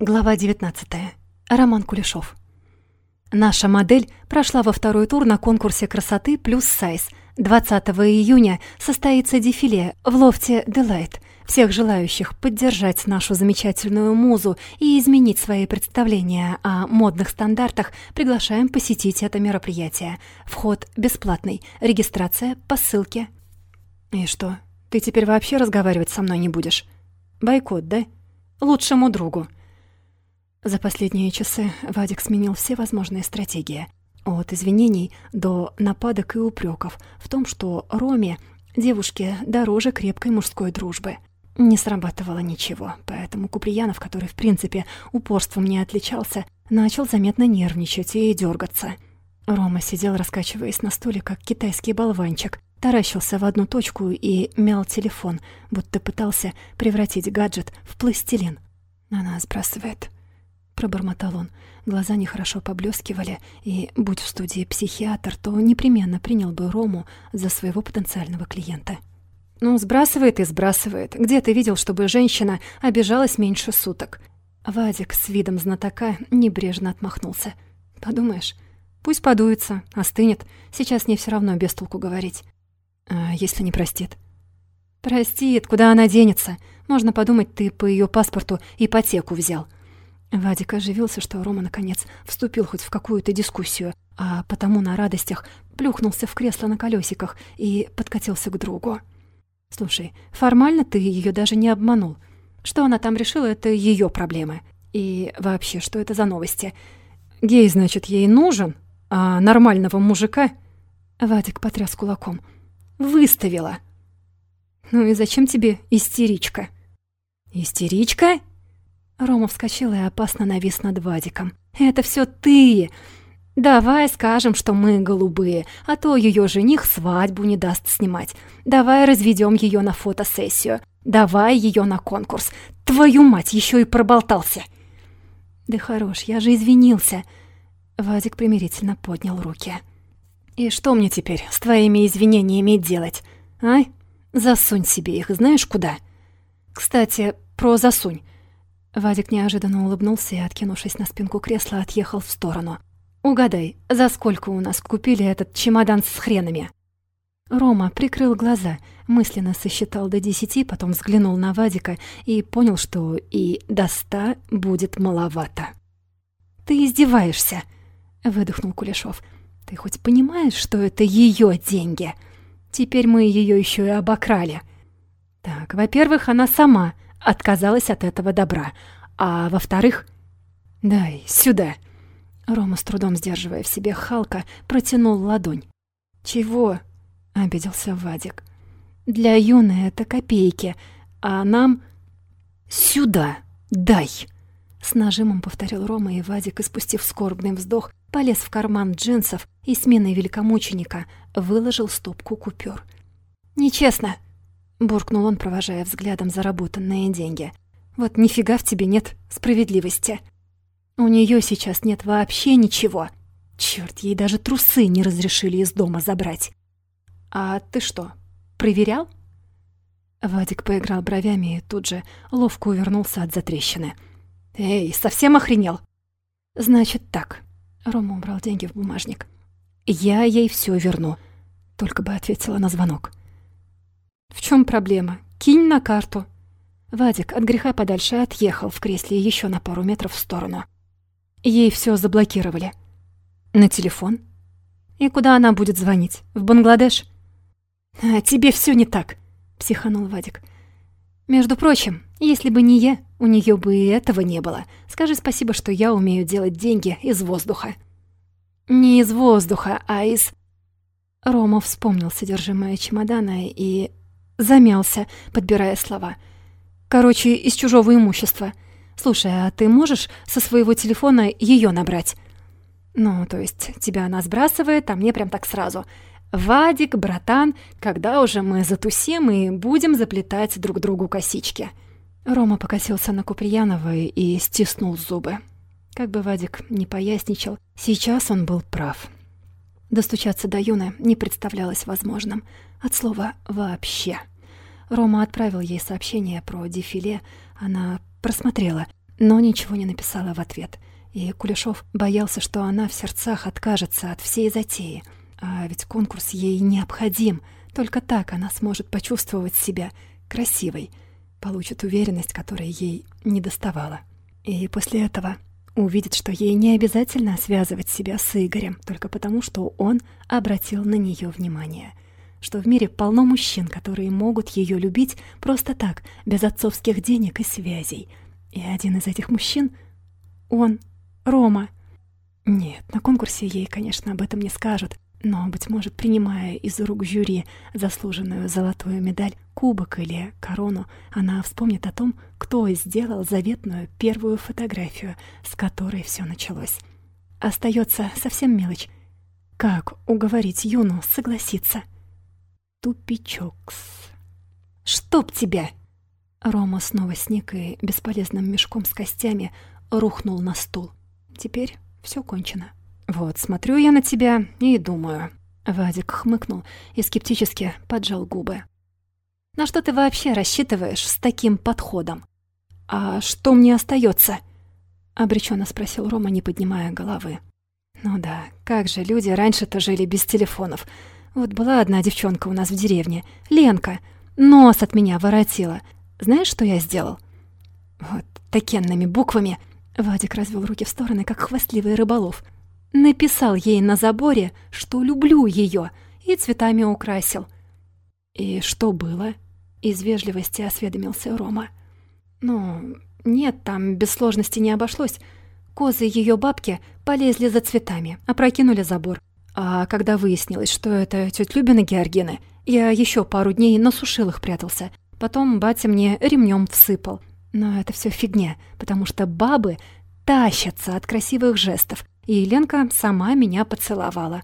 Глава 19. Роман Кулешов. Наша модель прошла во второй тур на конкурсе красоты плюс сайз. 20 июня состоится дефиле в лофте Delight. Всех желающих поддержать нашу замечательную музу и изменить свои представления о модных стандартах приглашаем посетить это мероприятие. Вход бесплатный, регистрация по ссылке. И что, ты теперь вообще разговаривать со мной не будешь? Бойкот, да? Лучшему другу. За последние часы Вадик сменил все возможные стратегии. От извинений до нападок и упреков в том, что Роме девушке дороже крепкой мужской дружбы. Не срабатывало ничего, поэтому Куприянов, который в принципе упорством не отличался, начал заметно нервничать и дергаться. Рома сидел, раскачиваясь на стуле, как китайский болванчик, таращился в одну точку и мял телефон, будто пытался превратить гаджет в пластилин. Она сбрасывает пробормотал он. Глаза нехорошо поблескивали, и, будь в студии психиатр, то непременно принял бы Рому за своего потенциального клиента. «Ну, сбрасывает и сбрасывает. Где ты видел, чтобы женщина обижалась меньше суток?» Вадик с видом знатока небрежно отмахнулся. «Подумаешь, пусть подуется, остынет. Сейчас не все равно без толку говорить. А если не простит?» «Простит, куда она денется? Можно подумать, ты по ее паспорту ипотеку взял». Вадик оживился, что Рома наконец вступил хоть в какую-то дискуссию, а потому на радостях плюхнулся в кресло на колесиках и подкатился к другу. «Слушай, формально ты ее даже не обманул. Что она там решила, это ее проблемы. И вообще, что это за новости? Гей, значит, ей нужен, а нормального мужика...» Вадик потряс кулаком. «Выставила!» «Ну и зачем тебе истеричка?» «Истеричка?» Рома вскочил и опасно навис над Вадиком. «Это все ты! Давай скажем, что мы голубые, а то ее жених свадьбу не даст снимать. Давай разведем ее на фотосессию. Давай ее на конкурс. Твою мать, еще и проболтался!» «Да хорош, я же извинился!» Вадик примирительно поднял руки. «И что мне теперь с твоими извинениями делать, а? Засунь себе их, знаешь куда? Кстати, про засунь. Вадик неожиданно улыбнулся и, откинувшись на спинку кресла, отъехал в сторону. «Угадай, за сколько у нас купили этот чемодан с хренами?» Рома прикрыл глаза, мысленно сосчитал до десяти, потом взглянул на Вадика и понял, что и до ста будет маловато. «Ты издеваешься!» — выдохнул Кулешов. «Ты хоть понимаешь, что это ее деньги? Теперь мы ее еще и обокрали. Так, во-первых, она сама отказалась от этого добра. А во-вторых... «Дай сюда!» Рома, с трудом сдерживая в себе Халка, протянул ладонь. «Чего?» — обиделся Вадик. «Для Юны это копейки, а нам...» «Сюда! Дай!» С нажимом повторил Рома, и Вадик, испустив скорбный вздох, полез в карман джинсов и сменой великомученика выложил стопку купюр. «Нечестно!» Буркнул он, провожая взглядом заработанные деньги. Вот нифига в тебе нет справедливости. У нее сейчас нет вообще ничего. Черт, ей даже трусы не разрешили из дома забрать. А ты что, проверял? Вадик поиграл бровями и тут же ловко увернулся от затрещины. «Эй, совсем охренел?» «Значит так». Рома убрал деньги в бумажник. «Я ей все верну», — только бы ответила на звонок. «В чем проблема? Кинь на карту». Вадик от греха подальше отъехал в кресле еще на пару метров в сторону. Ей все заблокировали. На телефон? И куда она будет звонить? В Бангладеш? «А тебе все не так», — психанул Вадик. «Между прочим, если бы не я, у нее бы и этого не было. Скажи спасибо, что я умею делать деньги из воздуха». «Не из воздуха, а из...» Рома вспомнил содержимое чемодана и Замялся, подбирая слова. Короче, из чужого имущества. Слушай, а ты можешь со своего телефона ее набрать? Ну, то есть тебя она сбрасывает, а мне прям так сразу. Вадик, братан, когда уже мы затусим и будем заплетать друг другу косички? Рома покосился на Куприянова и стиснул зубы. Как бы Вадик не поясничал, сейчас он был прав. Достучаться до Юны не представлялось возможным. От слова «вообще». Рома отправил ей сообщение про дефиле. Она просмотрела, но ничего не написала в ответ. И Кулешов боялся, что она в сердцах откажется от всей затеи. А ведь конкурс ей необходим. Только так она сможет почувствовать себя красивой, получит уверенность, которой ей не доставала. И после этого увидит, что ей не обязательно связывать себя с Игорем только потому, что он обратил на нее внимание — что в мире полно мужчин, которые могут ее любить просто так, без отцовских денег и связей. И один из этих мужчин — он, Рома. Нет, на конкурсе ей, конечно, об этом не скажут, но, быть может, принимая из рук жюри заслуженную золотую медаль, кубок или корону, она вспомнит о том, кто сделал заветную первую фотографию, с которой все началось. Остается совсем мелочь. Как уговорить Юну согласиться? Тупичокс. «Чтоб тебя!» Рома снова сник и бесполезным мешком с костями рухнул на стул. Теперь все кончено. «Вот, смотрю я на тебя и думаю». Вадик хмыкнул и скептически поджал губы. «На что ты вообще рассчитываешь с таким подходом?» «А что мне остается? обреченно спросил Рома, не поднимая головы. «Ну да, как же люди раньше-то жили без телефонов. Вот была одна девчонка у нас в деревне, Ленка, нос от меня воротила. Знаешь, что я сделал? Вот такенными буквами Вадик развел руки в стороны, как хвастливый рыболов. Написал ей на заборе, что люблю ее, и цветами украсил. И что было? Из вежливости осведомился Рома. Ну, нет, там без сложности не обошлось. Козы ее бабки полезли за цветами, опрокинули забор. А когда выяснилось, что это тетя Любина Георгина, я еще пару дней на сушилах прятался. Потом батя мне ремнем всыпал. Но это все фигня, потому что бабы тащатся от красивых жестов, и Ленка сама меня поцеловала.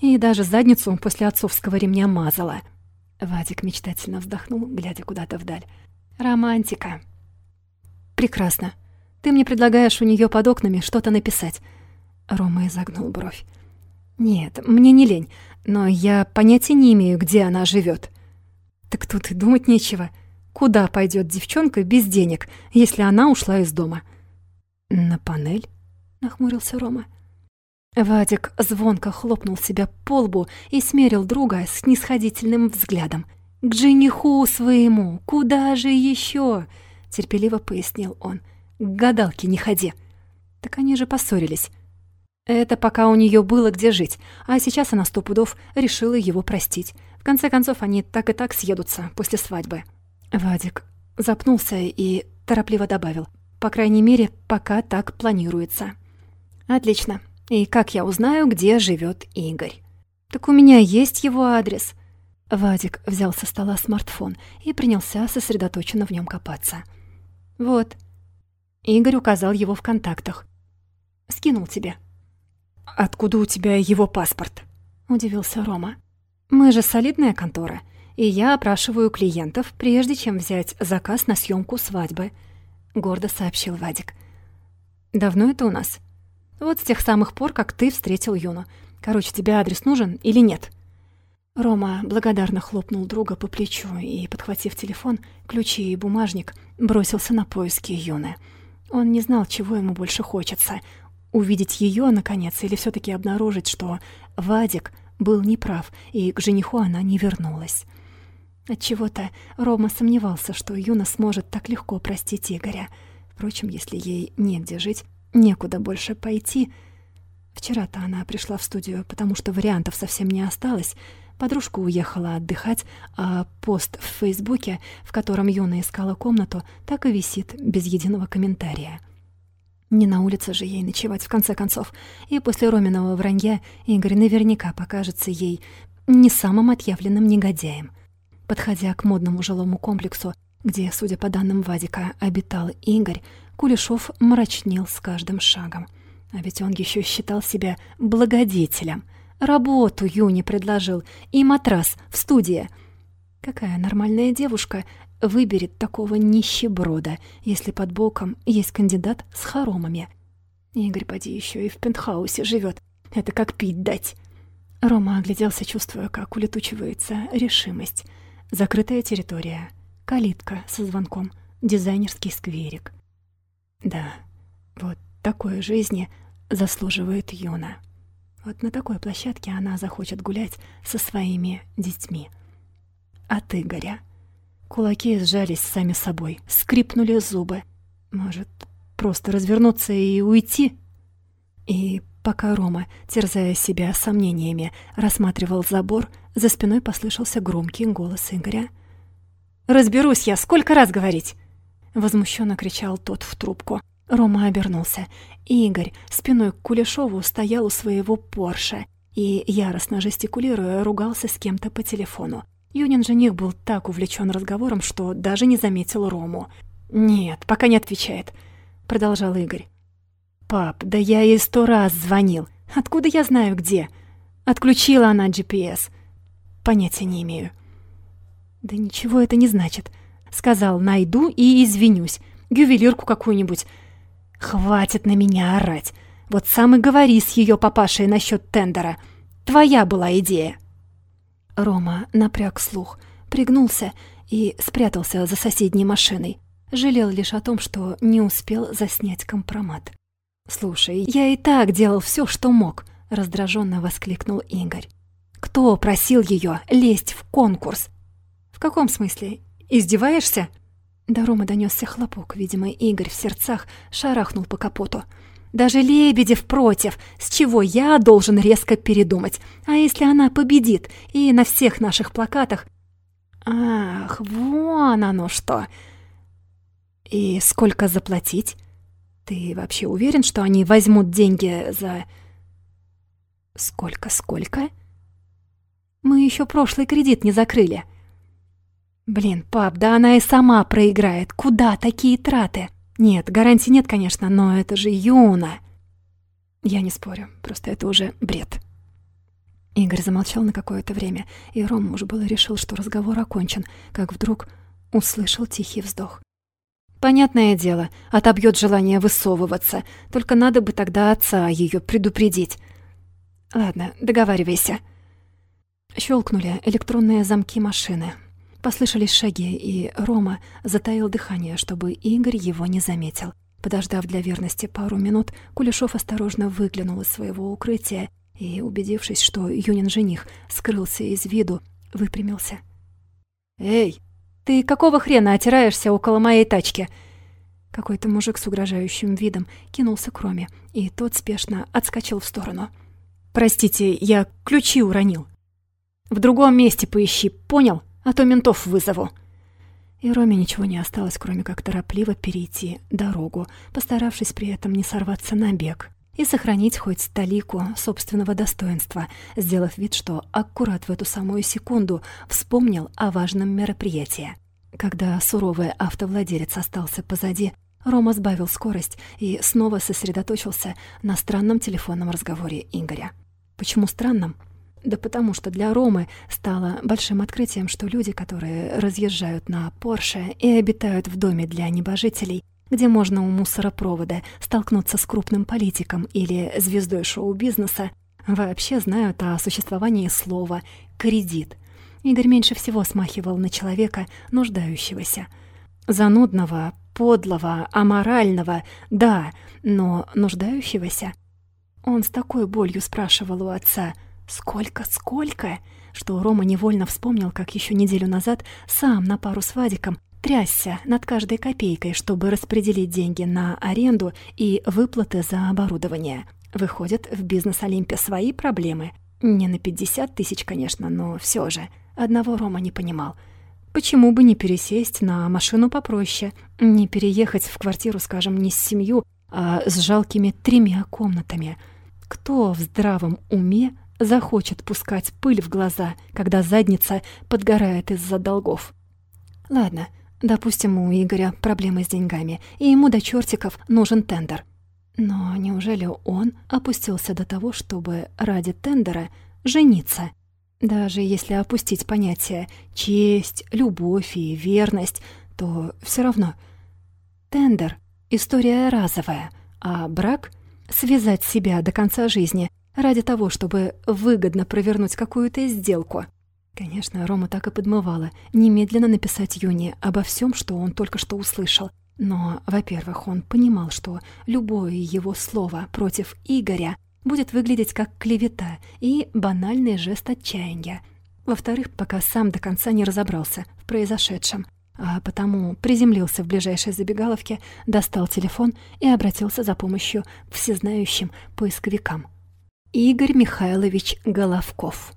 И даже задницу после отцовского ремня мазала. Вадик мечтательно вздохнул, глядя куда-то вдаль. «Романтика». «Прекрасно. Ты мне предлагаешь у нее под окнами что-то написать». Рома изогнул бровь. «Нет, мне не лень, но я понятия не имею, где она живет. «Так тут и думать нечего. Куда пойдет девчонка без денег, если она ушла из дома?» «На панель?» — нахмурился Рома. Вадик звонко хлопнул себя по лбу и смерил друга с снисходительным взглядом. «К жениху своему! Куда же еще? терпеливо пояснил он. «К гадалке не ходи!» Так они же поссорились. Это пока у нее было где жить, а сейчас она сто пудов решила его простить. В конце концов, они так и так съедутся после свадьбы. Вадик запнулся и торопливо добавил. По крайней мере, пока так планируется. Отлично. И как я узнаю, где живет Игорь? Так у меня есть его адрес. Вадик взял со стола смартфон и принялся сосредоточенно в нем копаться. Вот. Игорь указал его в контактах. Скинул тебе. «Откуда у тебя его паспорт?» — удивился Рома. «Мы же солидная контора, и я опрашиваю клиентов, прежде чем взять заказ на съемку свадьбы», — гордо сообщил Вадик. «Давно это у нас?» «Вот с тех самых пор, как ты встретил Юну. Короче, тебе адрес нужен или нет?» Рома благодарно хлопнул друга по плечу и, подхватив телефон, ключи и бумажник, бросился на поиски Юны. Он не знал, чего ему больше хочется — увидеть ее наконец или все таки обнаружить, что Вадик был неправ, и к жениху она не вернулась. Отчего-то Рома сомневался, что Юна сможет так легко простить Игоря. Впрочем, если ей негде жить, некуда больше пойти. Вчера-то она пришла в студию, потому что вариантов совсем не осталось. Подружка уехала отдыхать, а пост в Фейсбуке, в котором Юна искала комнату, так и висит без единого комментария. Не на улице же ей ночевать, в конце концов. И после Роминого вранья Игорь наверняка покажется ей не самым отъявленным негодяем. Подходя к модному жилому комплексу, где, судя по данным Вадика, обитал Игорь, Кулешов мрачнел с каждым шагом. А ведь он еще считал себя благодетелем. Работу Юне предложил и матрас в студии. Какая нормальная девушка выберет такого нищеброда, если под боком есть кандидат с хоромами. Игорь, поди, еще и в пентхаусе живет. Это как пить дать. Рома огляделся, чувствуя, как улетучивается решимость. Закрытая территория, калитка со звонком, дизайнерский скверик. Да, вот такой жизни заслуживает Юна. Вот на такой площадке она захочет гулять со своими детьми. От Игоря. Кулаки сжались сами собой, скрипнули зубы. Может, просто развернуться и уйти? И пока Рома, терзая себя сомнениями, рассматривал забор, за спиной послышался громкий голос Игоря. «Разберусь я, сколько раз говорить!» Возмущенно кричал тот в трубку. Рома обернулся. Игорь спиной к Кулешову стоял у своего Порше и, яростно жестикулируя, ругался с кем-то по телефону. Юнин жених был так увлечен разговором, что даже не заметил Рому. «Нет, пока не отвечает», — продолжал Игорь. «Пап, да я ей сто раз звонил. Откуда я знаю, где? Отключила она GPS. Понятия не имею». «Да ничего это не значит», — сказал, найду и извинюсь. Ювелирку какую-нибудь. Хватит на меня орать. Вот сам и говори с ее папашей насчет тендера. Твоя была идея. Рома напряг слух, пригнулся и спрятался за соседней машиной. Жалел лишь о том, что не успел заснять компромат. «Слушай, я и так делал все, что мог», — раздраженно воскликнул Игорь. «Кто просил ее лезть в конкурс?» «В каком смысле? Издеваешься?» До Ромы донесся хлопок. Видимо, Игорь в сердцах шарахнул по капоту. «Даже Лебедев против, с чего я должен резко передумать. А если она победит и на всех наших плакатах...» «Ах, вон оно что!» «И сколько заплатить? Ты вообще уверен, что они возьмут деньги за...» «Сколько-сколько?» «Мы еще прошлый кредит не закрыли». Блин, пап, да она и сама проиграет. Куда такие траты? Нет, гарантий нет, конечно, но это же Юна. Я не спорю, просто это уже бред. Игорь замолчал на какое-то время, и Рома уже было решил, что разговор окончен, как вдруг услышал тихий вздох. Понятное дело, отобьет желание высовываться, только надо бы тогда отца ее предупредить. Ладно, договаривайся. Щелкнули электронные замки машины. Послышались шаги, и Рома затаил дыхание, чтобы Игорь его не заметил. Подождав для верности пару минут, Кулешов осторожно выглянул из своего укрытия и, убедившись, что Юнин жених скрылся из виду, выпрямился. «Эй, ты какого хрена отираешься около моей тачки?» Какой-то мужик с угрожающим видом кинулся к Роме, и тот спешно отскочил в сторону. «Простите, я ключи уронил. В другом месте поищи, понял?» А то ментов вызову». И Роме ничего не осталось, кроме как торопливо перейти дорогу, постаравшись при этом не сорваться на бег и сохранить хоть талику собственного достоинства, сделав вид, что аккурат в эту самую секунду вспомнил о важном мероприятии. Когда суровый автовладелец остался позади, Рома сбавил скорость и снова сосредоточился на странном телефонном разговоре Игоря. Почему странном? Да потому что для Ромы стало большим открытием, что люди, которые разъезжают на Порше и обитают в доме для небожителей, где можно у мусоропровода столкнуться с крупным политиком или звездой шоу-бизнеса, вообще знают о существовании слова «кредит». Игорь меньше всего смахивал на человека, нуждающегося. Занудного, подлого, аморального, да, но нуждающегося. Он с такой болью спрашивал у отца — Сколько, сколько? Что Рома невольно вспомнил, как еще неделю назад сам на пару с Вадиком трясся над каждой копейкой, чтобы распределить деньги на аренду и выплаты за оборудование. Выходит, в бизнес-Олимпе свои проблемы. Не на 50 тысяч, конечно, но все же. Одного Рома не понимал. Почему бы не пересесть на машину попроще? Не переехать в квартиру, скажем, не с семью, а с жалкими тремя комнатами? Кто в здравом уме захочет пускать пыль в глаза, когда задница подгорает из-за долгов. Ладно, допустим, у Игоря проблемы с деньгами, и ему до чертиков нужен тендер. Но неужели он опустился до того, чтобы ради тендера жениться? Даже если опустить понятия честь, любовь и верность, то все равно. Тендер — история разовая, а брак — связать себя до конца жизни — ради того, чтобы выгодно провернуть какую-то сделку. Конечно, Рома так и подмывала немедленно написать Юне обо всем, что он только что услышал, Но, во-первых, он понимал, что любое его слово против Игоря будет выглядеть как клевета и банальный жест отчаяния. Во-вторых, пока сам до конца не разобрался в произошедшем, а потому приземлился в ближайшей забегаловке, достал телефон и обратился за помощью к всезнающим поисковикам. Игорь Михайлович Головков.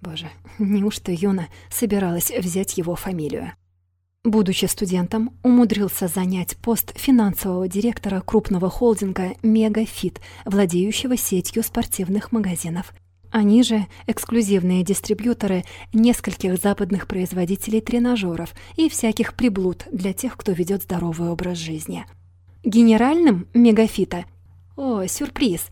Боже, неужто Юна собиралась взять его фамилию? Будучи студентом, умудрился занять пост финансового директора крупного холдинга «Мегафит», владеющего сетью спортивных магазинов. Они же эксклюзивные дистрибьюторы нескольких западных производителей тренажеров и всяких приблуд для тех, кто ведет здоровый образ жизни. Генеральным «Мегафита» о, сюрприз,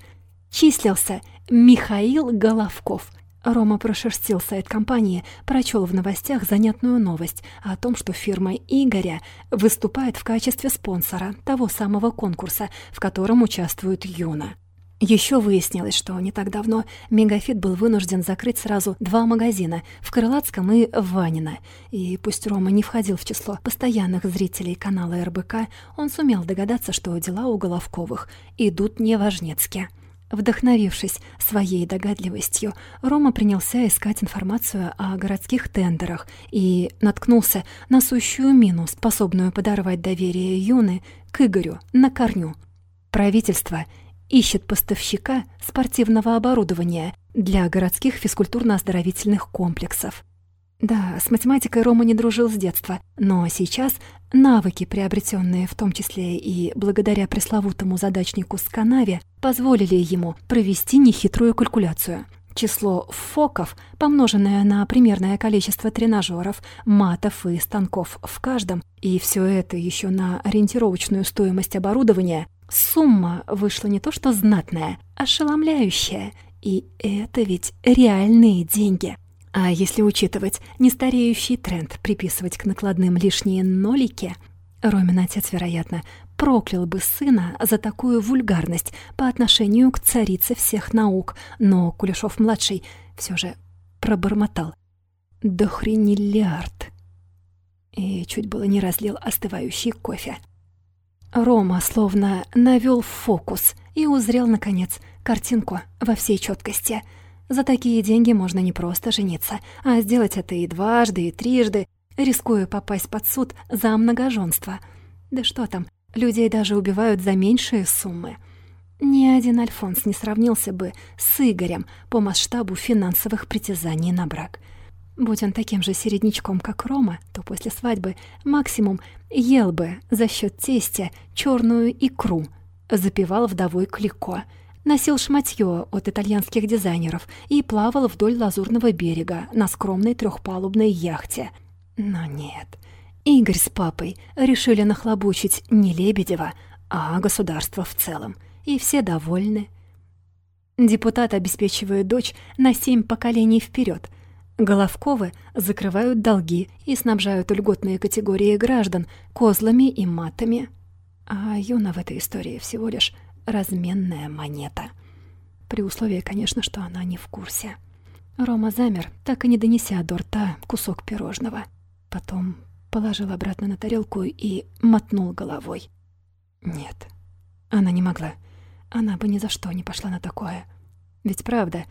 числился Михаил Головков – Рома прошерстил сайт компании, прочел в новостях занятную новость о том, что фирма Игоря выступает в качестве спонсора того самого конкурса, в котором участвует Юна. Еще выяснилось, что не так давно Мегафит был вынужден закрыть сразу два магазина в Крылатском и в Ванино. И пусть Рома не входил в число постоянных зрителей канала РБК, он сумел догадаться, что дела у Головковых идут неважнецки. Вдохновившись своей догадливостью, Рома принялся искать информацию о городских тендерах и наткнулся на сущую мину, способную подорвать доверие Юны к Игорю на корню. Правительство ищет поставщика спортивного оборудования для городских физкультурно-оздоровительных комплексов. Да, с математикой Рома не дружил с детства, но сейчас навыки, приобретенные в том числе и благодаря пресловутому задачнику с канаве, позволили ему провести нехитрую калькуляцию. Число фоков, помноженное на примерное количество тренажеров, матов и станков в каждом, и все это еще на ориентировочную стоимость оборудования, сумма вышла не то что знатная, ошеломляющая. И это ведь реальные деньги. А если учитывать нестареющий тренд приписывать к накладным лишние нолики, Ромин отец, вероятно, проклял бы сына за такую вульгарность по отношению к царице всех наук, но Кулешов-младший все же пробормотал. «Дохрениллиард!» И чуть было не разлил остывающий кофе. Рома словно навел фокус и узрел, наконец, картинку во всей четкости — за такие деньги можно не просто жениться, а сделать это и дважды, и трижды, рискуя попасть под суд за многоженство. Да что там, людей даже убивают за меньшие суммы. Ни один Альфонс не сравнился бы с Игорем по масштабу финансовых притязаний на брак. Будь он таким же середнячком, как Рома, то после свадьбы максимум ел бы за счет тестя черную икру, запивал вдовой клико — Носил шматье от итальянских дизайнеров и плавал вдоль Лазурного берега на скромной трехпалубной яхте. Но нет, Игорь с папой решили нахлобучить не Лебедева, а государство в целом. И все довольны. Депутат обеспечивает дочь на семь поколений вперед. Головковы закрывают долги и снабжают льготные категории граждан козлами и матами. А Юна в этой истории всего лишь разменная монета. При условии, конечно, что она не в курсе. Рома замер, так и не донеся до рта кусок пирожного. Потом положил обратно на тарелку и мотнул головой. Нет, она не могла. Она бы ни за что не пошла на такое. Ведь правда,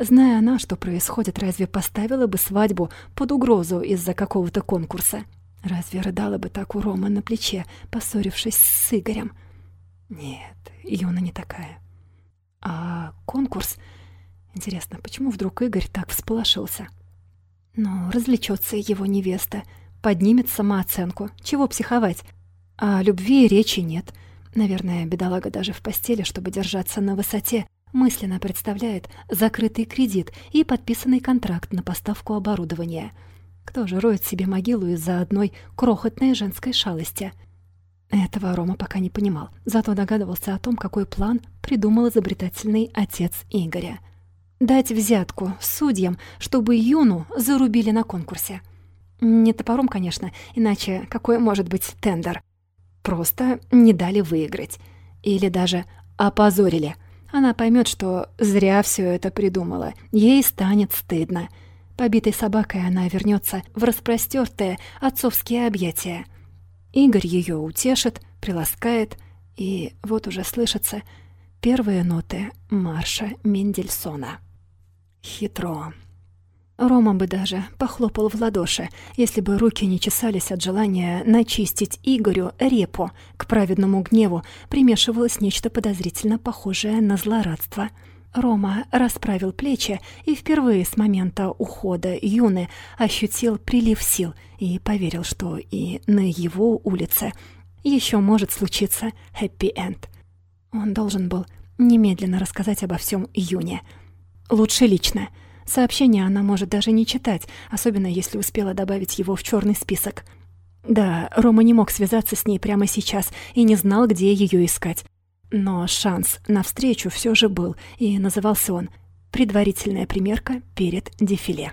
зная она, что происходит, разве поставила бы свадьбу под угрозу из-за какого-то конкурса? Разве рыдала бы так у Ромы на плече, поссорившись с Игорем? Нет, Юна не такая. А конкурс... Интересно, почему вдруг Игорь так всполошился? Ну, развлечется его невеста, поднимет самооценку. Чего психовать? А любви речи нет. Наверное, бедолага даже в постели, чтобы держаться на высоте, мысленно представляет закрытый кредит и подписанный контракт на поставку оборудования. Кто же роет себе могилу из-за одной крохотной женской шалости — этого Рома пока не понимал, зато догадывался о том, какой план придумал изобретательный отец Игоря. Дать взятку судьям, чтобы Юну зарубили на конкурсе. Не топором, конечно, иначе какой может быть тендер? Просто не дали выиграть. Или даже опозорили. Она поймет, что зря все это придумала. Ей станет стыдно. Побитой собакой она вернется в распростертые отцовские объятия. Игорь ее утешит, приласкает, и вот уже слышатся первые ноты марша Мендельсона. Хитро. Рома бы даже похлопал в ладоши, если бы руки не чесались от желания начистить Игорю репу. К праведному гневу примешивалось нечто подозрительно похожее на злорадство. Рома расправил плечи и впервые с момента ухода Юны ощутил прилив сил и поверил, что и на его улице еще может случиться хэппи-энд. Он должен был немедленно рассказать обо всем Юне. Лучше лично — Сообщение она может даже не читать, особенно если успела добавить его в черный список. Да, Рома не мог связаться с ней прямо сейчас и не знал, где ее искать. Но шанс на встречу все же был, и назывался он «Предварительная примерка перед дефиле».